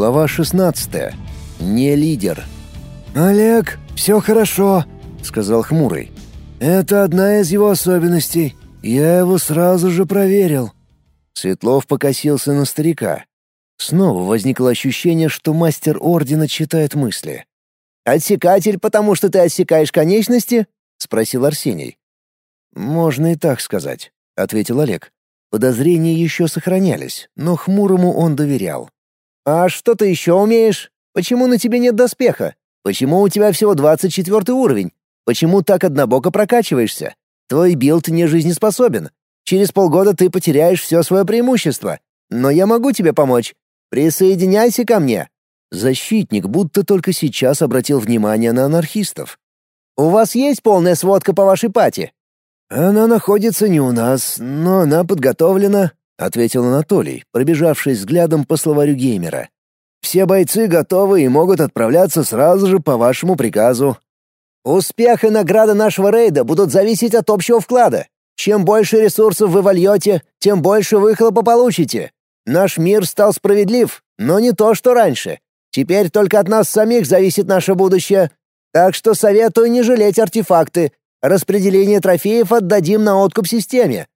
Глава 16. Не лидер. «Олег, все хорошо», — сказал Хмурый. «Это одна из его особенностей. Я его сразу же проверил». Светлов покосился на старика. Снова возникло ощущение, что мастер Ордена читает мысли. «Отсекатель, потому что ты отсекаешь конечности?» — спросил Арсений. «Можно и так сказать», — ответил Олег. Подозрения еще сохранялись, но Хмурому он доверял. «А что ты еще умеешь? Почему на тебе нет доспеха? Почему у тебя всего 24 уровень? Почему так однобоко прокачиваешься? Твой build не жизнеспособен. Через полгода ты потеряешь все свое преимущество. Но я могу тебе помочь. Присоединяйся ко мне». Защитник будто только сейчас обратил внимание на анархистов. «У вас есть полная сводка по вашей party?» «Она находится не у нас, но она подготовлена», — ответил Анатолий, пробежавшись взглядом по словарю геймера. «Все бойцы готовы и могут отправляться сразу же по вашему приказу». «Успех и награда нашего рейда будут зависеть от общего вклада. Чем больше ресурсов вы вольете, тем больше выхлопа получите. Наш мир стал справедлив, но не то, что раньше. Теперь только от нас самих зависит наше будущее. Так что советую не жалеть артефакты, Распределение трофеев отдадим на откуп системе.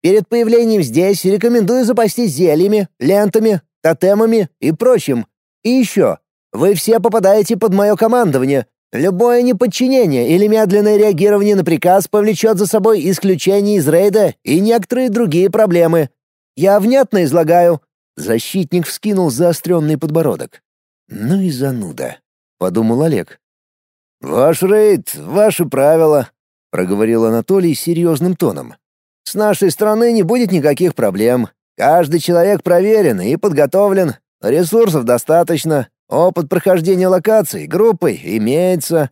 Перед появлением здесь рекомендую запастись зельями, лентами, тотемами и прочим. И еще, вы все попадаете под мое командование. Любое неподчинение или медленное реагирование на приказ повлечет за собой исключение из рейда и некоторые другие проблемы. Я внятно излагаю». Защитник вскинул заостренный подбородок. «Ну и зануда», — подумал Олег. «Ваш рейд, ваши правила», — проговорил Анатолий серьезным тоном. «С нашей стороны не будет никаких проблем. Каждый человек проверен и подготовлен. Ресурсов достаточно. Опыт прохождения локаций группой имеется».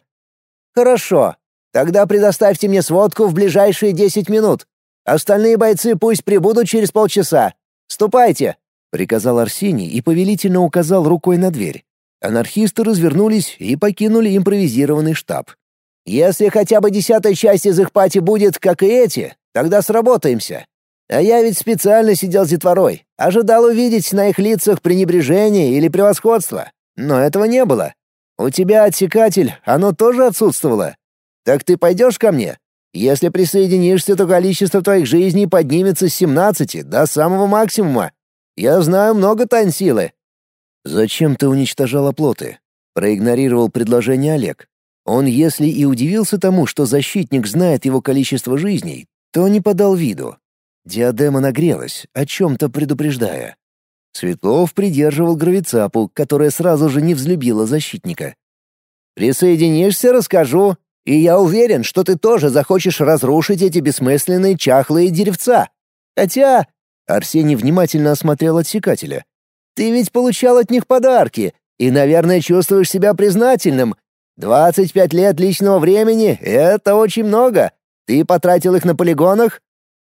«Хорошо. Тогда предоставьте мне сводку в ближайшие десять минут. Остальные бойцы пусть прибудут через полчаса. Ступайте!» — приказал Арсений и повелительно указал рукой на дверь. Анархисты развернулись и покинули импровизированный штаб. Если хотя бы десятая часть из их пати будет, как и эти, тогда сработаемся. А я ведь специально сидел с детворой, ожидал увидеть на их лицах пренебрежение или превосходство. Но этого не было. У тебя отсекатель, оно тоже отсутствовало. Так ты пойдешь ко мне? Если присоединишься, то количество твоих жизней поднимется с 17 до самого максимума. Я знаю много тайн силы». «Зачем ты уничтожал оплоты?» Проигнорировал предложение Олег. Он, если и удивился тому, что защитник знает его количество жизней, то не подал виду. Диадема нагрелась, о чем-то предупреждая. Светлов придерживал гравицапу, которая сразу же не взлюбила защитника. «Присоединишься, расскажу. И я уверен, что ты тоже захочешь разрушить эти бессмысленные чахлые деревца. Хотя...» Арсений внимательно осмотрел отсекателя. «Ты ведь получал от них подарки, и, наверное, чувствуешь себя признательным, Двадцать пять лет личного времени — это очень много. Ты потратил их на полигонах?»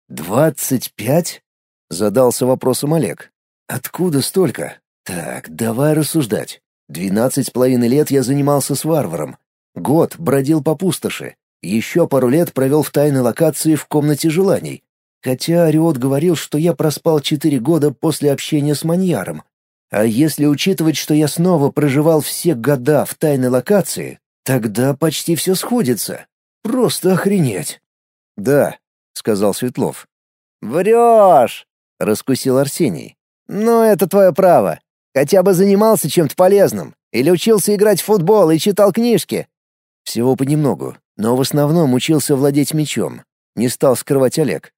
«Двадцать пять?» — задался вопросом Олег. «Откуда столько? Так, давай рассуждать. Двенадцать с половиной лет я занимался с варваром. Год бродил по пустоши. Еще пару лет провел в тайной локации в комнате желаний. Хотя Ариот говорил, что я проспал четыре года после общения с маньяром. А если учитывать, что я снова проживал все года в тайной локации, тогда почти все сходится. Просто охренеть. «Да», — сказал Светлов. «Врешь!» — раскусил Арсений. «Но это твое право. Хотя бы занимался чем-то полезным. Или учился играть в футбол и читал книжки». «Всего понемногу, но в основном учился владеть мечом. Не стал скрывать Олег».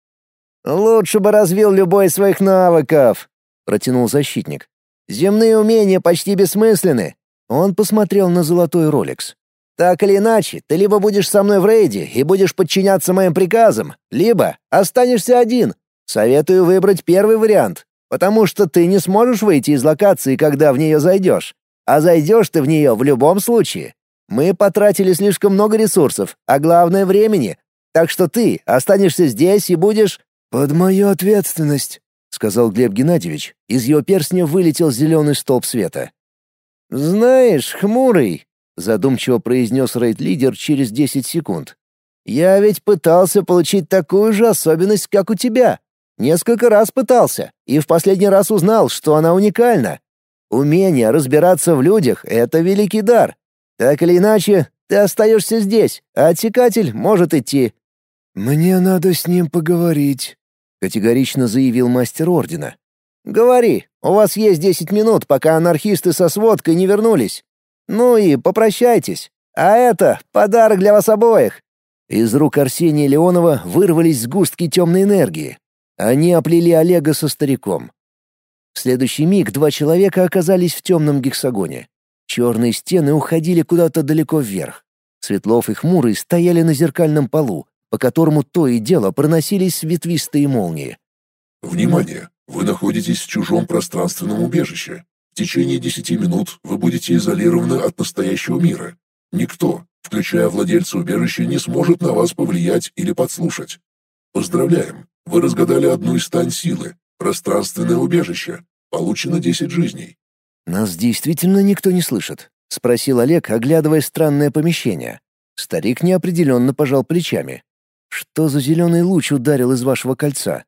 «Лучше бы развил любой из своих навыков», — протянул защитник. Земные умения почти бессмысленны. Он посмотрел на золотой роликс. Так или иначе, ты либо будешь со мной в рейде и будешь подчиняться моим приказам, либо останешься один. Советую выбрать первый вариант, потому что ты не сможешь выйти из локации, когда в нее зайдешь. А зайдешь ты в нее в любом случае. Мы потратили слишком много ресурсов, а главное — времени. Так что ты останешься здесь и будешь... «Под мою ответственность», — сказал Глеб Геннадьевич. Из его перстня вылетел зеленый столб света. «Знаешь, хмурый», — задумчиво произнес рейд-лидер через десять секунд. «Я ведь пытался получить такую же особенность, как у тебя. Несколько раз пытался, и в последний раз узнал, что она уникальна. Умение разбираться в людях — это великий дар. Так или иначе, ты остаешься здесь, а отсекатель может идти». «Мне надо с ним поговорить», — категорично заявил мастер ордена. «Говори, у вас есть десять минут, пока анархисты со сводкой не вернулись. Ну и попрощайтесь. А это подарок для вас обоих». Из рук Арсения Леонова вырвались сгустки темной энергии. Они оплели Олега со стариком. В следующий миг два человека оказались в темном гексагоне. Черные стены уходили куда-то далеко вверх. Светлов и Хмурый стояли на зеркальном полу, по которому то и дело проносились ветвистые молнии. «Внимание! Вы находитесь в чужом пространственном убежище. В течение десяти минут вы будете изолированы от настоящего мира. Никто, включая владельца убежища, не сможет на вас повлиять или подслушать. Поздравляем! Вы разгадали одну из стань силы — пространственное убежище. Получено десять жизней. «Нас действительно никто не слышит?» — спросил Олег, оглядывая странное помещение. Старик неопределенно пожал плечами. «Что за зеленый луч ударил из вашего кольца?»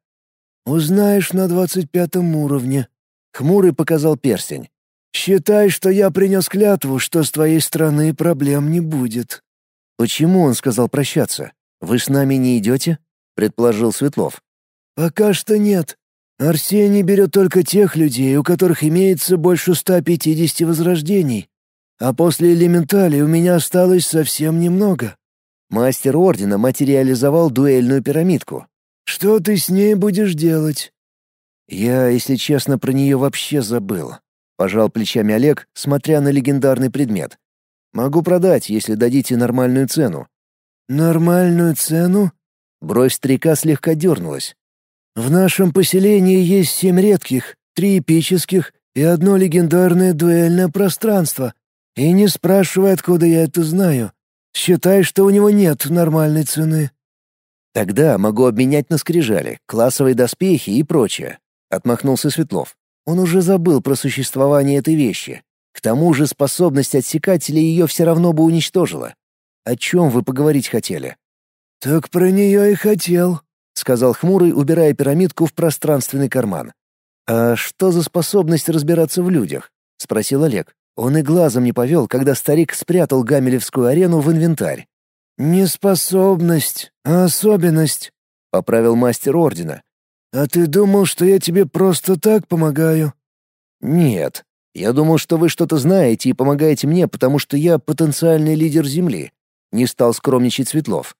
«Узнаешь на двадцать пятом уровне». Хмурый показал перстень. «Считай, что я принес клятву, что с твоей стороны проблем не будет». «Почему он сказал прощаться? Вы с нами не идете?» — предположил Светлов. «Пока что нет. Арсений берет только тех людей, у которых имеется больше 150 возрождений. А после элементали у меня осталось совсем немного». Мастер Ордена материализовал дуэльную пирамидку. Что ты с ней будешь делать?» «Я, если честно, про нее вообще забыл», — пожал плечами Олег, смотря на легендарный предмет. «Могу продать, если дадите нормальную цену». «Нормальную цену?» Бровь старика слегка дернулась. «В нашем поселении есть семь редких, три эпических и одно легендарное дуэльное пространство. И не спрашивай, откуда я это знаю. Считай, что у него нет нормальной цены». Тогда могу обменять на скрижали, классовые доспехи и прочее. Отмахнулся Светлов. Он уже забыл про существование этой вещи. К тому же способность отсекателя ее все равно бы уничтожила. О чем вы поговорить хотели? «Так про нее и хотел», — сказал Хмурый, убирая пирамидку в пространственный карман. «А что за способность разбираться в людях?» — спросил Олег. Он и глазом не повел, когда старик спрятал Гамелевскую арену в инвентарь. «Не способность, а особенность», — поправил мастер ордена. «А ты думал, что я тебе просто так помогаю?» «Нет. Я думал, что вы что-то знаете и помогаете мне, потому что я потенциальный лидер Земли», — не стал скромничать Светлов.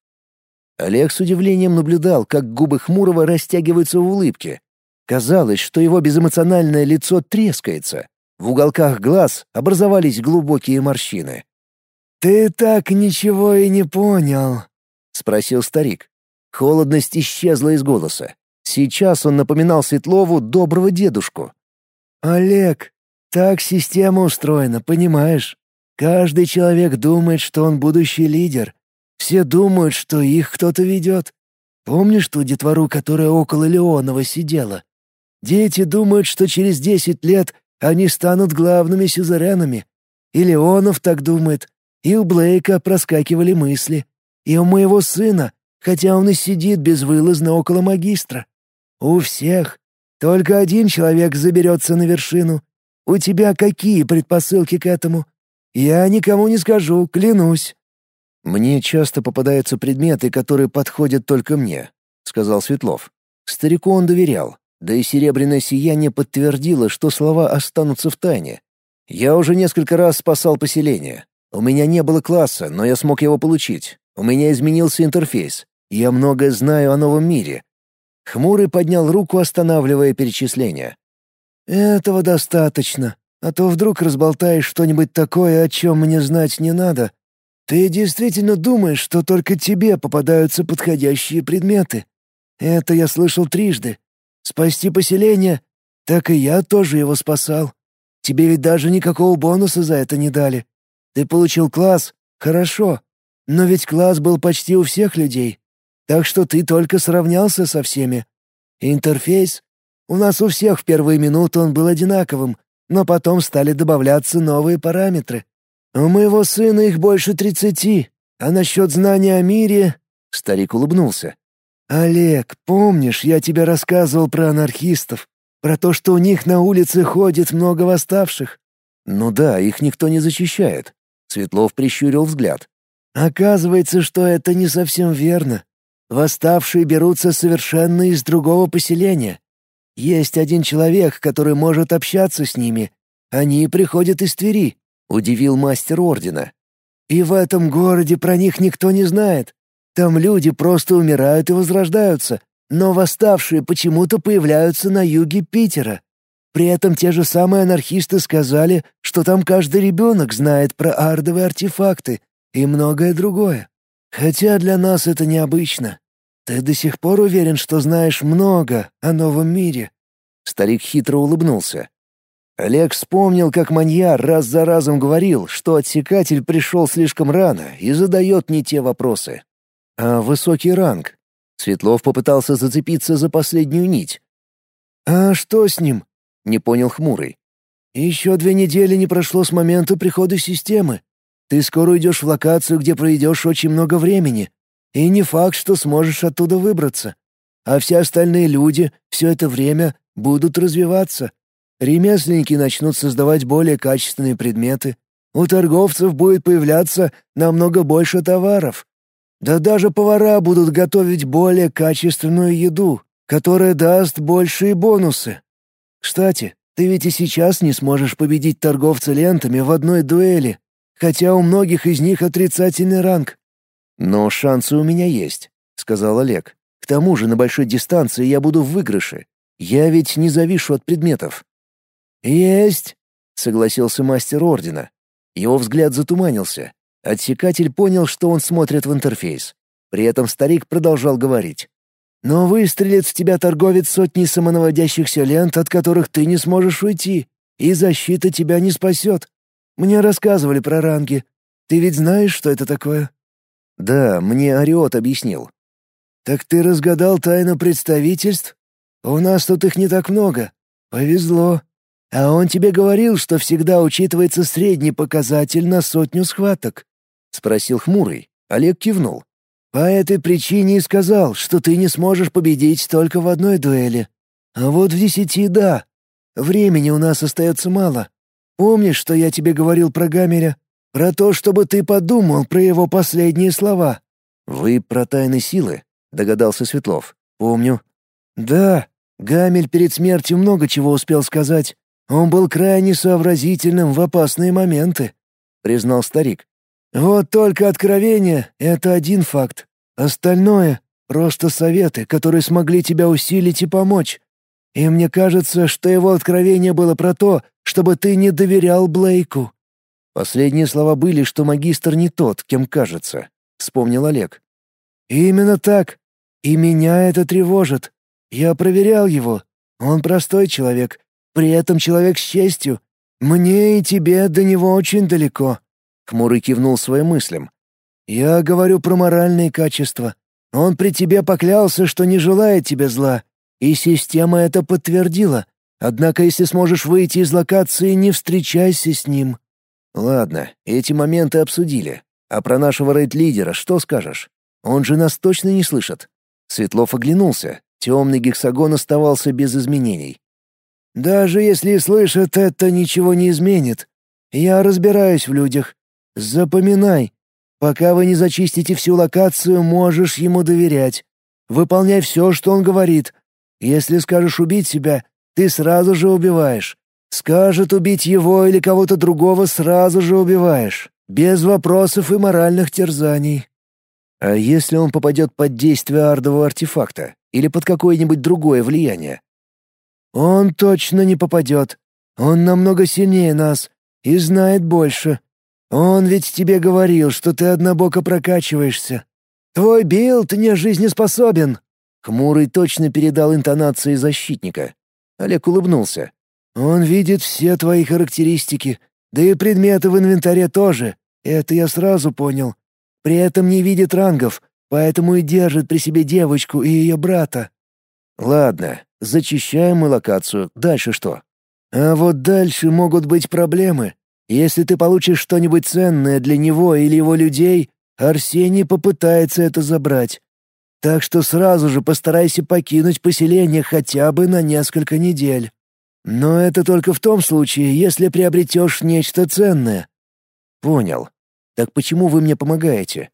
Олег с удивлением наблюдал, как губы Хмурого растягиваются в улыбке. Казалось, что его безэмоциональное лицо трескается. В уголках глаз образовались глубокие морщины. «Ты так ничего и не понял», — спросил старик. Холодность исчезла из голоса. Сейчас он напоминал Светлову доброго дедушку. «Олег, так система устроена, понимаешь? Каждый человек думает, что он будущий лидер. Все думают, что их кто-то ведет. Помнишь ту детвору, которая около Леонова сидела? Дети думают, что через десять лет они станут главными сюзеренами. И Леонов так думает, и у Блейка проскакивали мысли. И у моего сына, хотя он и сидит безвылазно около магистра. У всех. Только один человек заберется на вершину. У тебя какие предпосылки к этому? Я никому не скажу, клянусь». «Мне часто попадаются предметы, которые подходят только мне», — сказал Светлов. Старику он доверял, да и серебряное сияние подтвердило, что слова останутся в тайне. «Я уже несколько раз спасал поселение. У меня не было класса, но я смог его получить. У меня изменился интерфейс. Я многое знаю о новом мире. Хмурый поднял руку, останавливая перечисление. «Этого достаточно, а то вдруг разболтаешь что-нибудь такое, о чем мне знать не надо. Ты действительно думаешь, что только тебе попадаются подходящие предметы? Это я слышал трижды. Спасти поселение? Так и я тоже его спасал. Тебе ведь даже никакого бонуса за это не дали. Ты получил класс? Хорошо. Но ведь класс был почти у всех людей. Так что ты только сравнялся со всеми. Интерфейс? У нас у всех в первые минуты он был одинаковым, но потом стали добавляться новые параметры. У моего сына их больше тридцати. А насчет знания о мире...» Старик улыбнулся. «Олег, помнишь, я тебе рассказывал про анархистов? Про то, что у них на улице ходит много восставших». «Ну да, их никто не защищает». Светлов прищурил взгляд. «Оказывается, что это не совсем верно. Восставшие берутся совершенно из другого поселения. Есть один человек, который может общаться с ними. Они приходят из Твери», — удивил мастер ордена. «И в этом городе про них никто не знает. Там люди просто умирают и возрождаются, но восставшие почему-то появляются на юге Питера. При этом те же самые анархисты сказали, что там каждый ребенок знает про ардовые артефакты и многое другое. Хотя для нас это необычно. «Ты до сих пор уверен, что знаешь много о новом мире?» Старик хитро улыбнулся. Олег вспомнил, как маньяр раз за разом говорил, что отсекатель пришел слишком рано и задает не те вопросы. А высокий ранг? Светлов попытался зацепиться за последнюю нить. «А что с ним?» — не понял хмурый. «Еще две недели не прошло с момента прихода системы. Ты скоро уйдешь в локацию, где проведешь очень много времени, и не факт, что сможешь оттуда выбраться. А все остальные люди все это время будут развиваться. Ремесленники начнут создавать более качественные предметы. У торговцев будет появляться намного больше товаров. Да даже повара будут готовить более качественную еду, которая даст большие бонусы. Кстати, ты ведь и сейчас не сможешь победить торговца лентами в одной дуэли, хотя у многих из них отрицательный ранг. «Но шансы у меня есть», — сказал Олег. «К тому же на большой дистанции я буду в выигрыше. Я ведь не завишу от предметов». «Есть», — согласился мастер ордена. Его взгляд затуманился. Отсекатель понял, что он смотрит в интерфейс. При этом старик продолжал говорить. «Но выстрелит в тебя торговец сотни самонаводящихся лент, от которых ты не сможешь уйти, и защита тебя не спасет. Мне рассказывали про ранги. Ты ведь знаешь, что это такое?» Да, мне Ариот объяснил. Так ты разгадал тайну представительств? У нас тут их не так много. Повезло. А он тебе говорил, что всегда учитывается средний показатель на сотню схваток? Спросил хмурый. Олег кивнул. По этой причине и сказал, что ты не сможешь победить только в одной дуэли. А вот в десяти — да. Времени у нас остается мало. Помнишь, что я тебе говорил про Гамеря? Про то, чтобы ты подумал про его последние слова». «Вы про тайны силы?» — догадался Светлов. «Помню». «Да, Гамель перед смертью много чего успел сказать. Он был крайне сообразительным в опасные моменты», — признал старик. «Вот только откровение — это один факт. Остальное — просто советы, которые смогли тебя усилить и помочь. И мне кажется, что его откровение было про то, чтобы ты не доверял Блейку». Последние слова были, что магистр не тот, кем кажется, вспомнил Олег. Именно так. И меня это тревожит. Я проверял его. Он простой человек, при этом человек с честью. Мне и тебе до него очень далеко. Хмурый кивнул своим мыслям. Я говорю про моральные качества. Он при тебе поклялся, что не желает тебе зла, и система это подтвердила. Однако, если сможешь выйти из локации, не встречайся с ним. Ладно, эти моменты обсудили. А про нашего рейд-лидера что скажешь? Он же нас точно не слышит. Светлов оглянулся. Темный гексагон оставался без изменений. «Даже если слышит, это ничего не изменит. Я разбираюсь в людях. Запоминай. Пока вы не зачистите всю локацию, можешь ему доверять. Выполняй все, что он говорит. Если скажешь убить себя, ты сразу же убиваешь. Скажет убить его или кого-то другого, сразу же убиваешь. Без вопросов и моральных терзаний. А если он попадет под действие ардового артефакта или под какое-нибудь другое влияние? Он точно не попадет. Он намного сильнее нас и знает больше. Он ведь тебе говорил, что ты однобоко прокачиваешься. Твой build не жизнеспособен. Хмурый точно передал интонации защитника. Олег улыбнулся. Он видит все твои характеристики, да и предметы в инвентаре тоже. Это я сразу понял. При этом не видит рангов, поэтому и держит при себе девочку и ее брата. Ладно, зачищаем мы локацию. Дальше что? А вот дальше могут быть проблемы. Если ты получишь что-нибудь ценное для него или его людей, Арсений попытается это забрать. Так что сразу же постарайся покинуть поселение хотя бы на несколько недель. Но это только в том случае, если приобретешь нечто ценное». «Понял. Так почему вы мне помогаете?»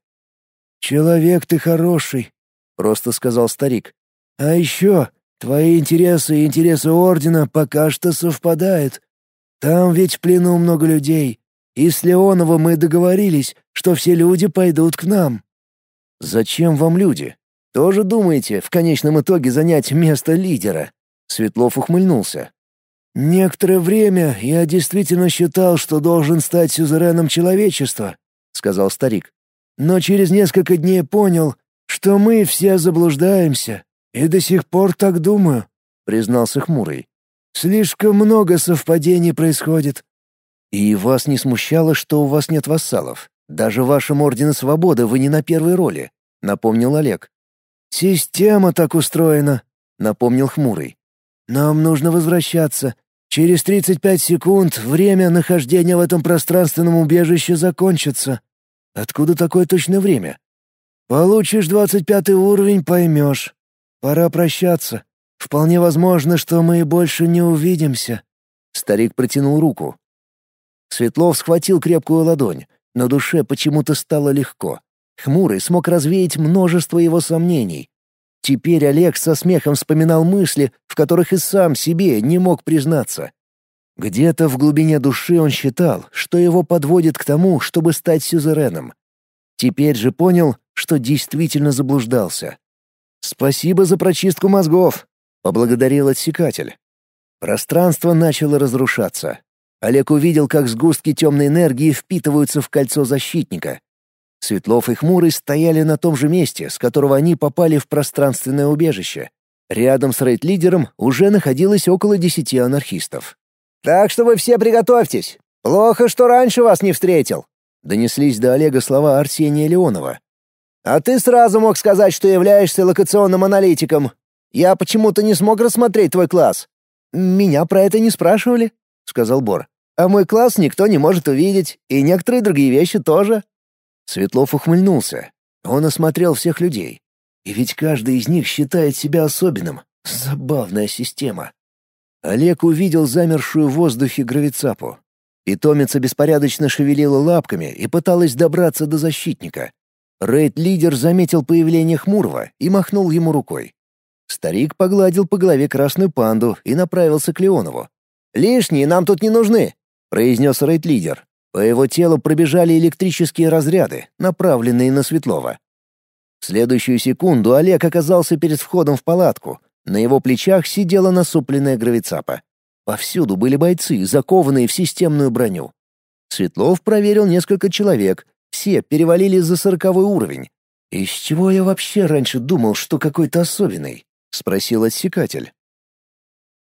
«Человек ты хороший», — просто сказал старик. «А еще твои интересы и интересы Ордена пока что совпадают. Там ведь в плену много людей, и с Леоновым мы договорились, что все люди пойдут к нам». «Зачем вам люди? Тоже думаете в конечном итоге занять место лидера?» Светлов ухмыльнулся. «Некоторое время я действительно считал, что должен стать сюзереном человечества», — сказал старик. «Но через несколько дней понял, что мы все заблуждаемся, и до сих пор так думаю», — признался Хмурый. «Слишком много совпадений происходит». «И вас не смущало, что у вас нет вассалов? Даже в вашем Ордене Свободы вы не на первой роли», — напомнил Олег. «Система так устроена», — напомнил Хмурый. «Нам нужно возвращаться. Через 35 секунд время нахождения в этом пространственном убежище закончится. Откуда такое точное время? Получишь 25 уровень, поймешь. Пора прощаться. Вполне возможно, что мы больше не увидимся». Старик протянул руку. Светлов схватил крепкую ладонь. На душе почему-то стало легко. Хмурый смог развеять множество его сомнений. Теперь Олег со смехом вспоминал мысли, в которых и сам себе не мог признаться. Где-то в глубине души он считал, что его подводит к тому, чтобы стать сюзереном. Теперь же понял, что действительно заблуждался. «Спасибо за прочистку мозгов», — поблагодарил отсекатель. Пространство начало разрушаться. Олег увидел, как сгустки темной энергии впитываются в кольцо защитника. Светлов и Хмурый стояли на том же месте, с которого они попали в пространственное убежище. Рядом с рейд-лидером уже находилось около десяти анархистов. «Так что вы все приготовьтесь. Плохо, что раньше вас не встретил», — донеслись до Олега слова Арсения Леонова. «А ты сразу мог сказать, что являешься локационным аналитиком. Я почему-то не смог рассмотреть твой класс». «Меня про это не спрашивали», — сказал Бор. «А мой класс никто не может увидеть, и некоторые другие вещи тоже». Светлов ухмыльнулся. Он осмотрел всех людей. И ведь каждый из них считает себя особенным. Забавная система. Олег увидел замершую в воздухе гравицапу. Питомица беспорядочно шевелила лапками и пыталась добраться до защитника. Рейд-лидер заметил появление Хмурого и махнул ему рукой. Старик погладил по голове красную панду и направился к Леонову. «Лишние нам тут не нужны», — произнес рейд-лидер. По его телу пробежали электрические разряды, направленные на Светлова. В следующую секунду Олег оказался перед входом в палатку. На его плечах сидела насупленная гравицапа. Повсюду были бойцы, закованные в системную броню. Светлов проверил несколько человек, все перевалили за сороковой уровень. «Из чего я вообще раньше думал, что какой-то особенный?» — спросил отсекатель.